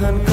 Tuhan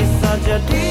is such a deep